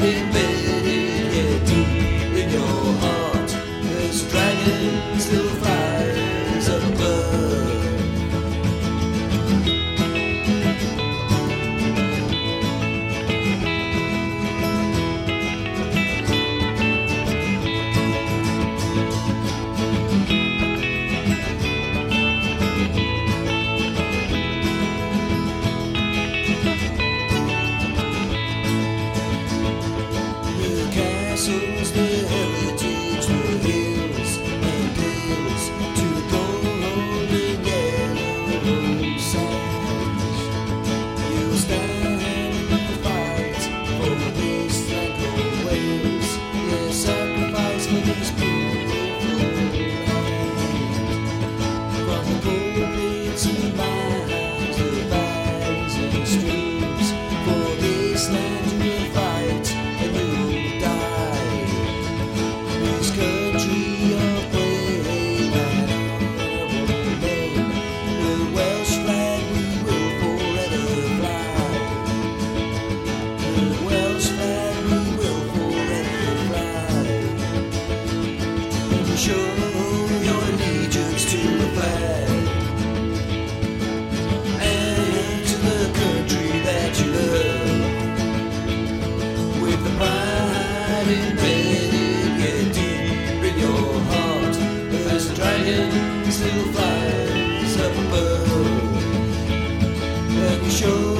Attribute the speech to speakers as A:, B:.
A: Bloody deep in your heart, this dragon. wind still flies up above. Let me show.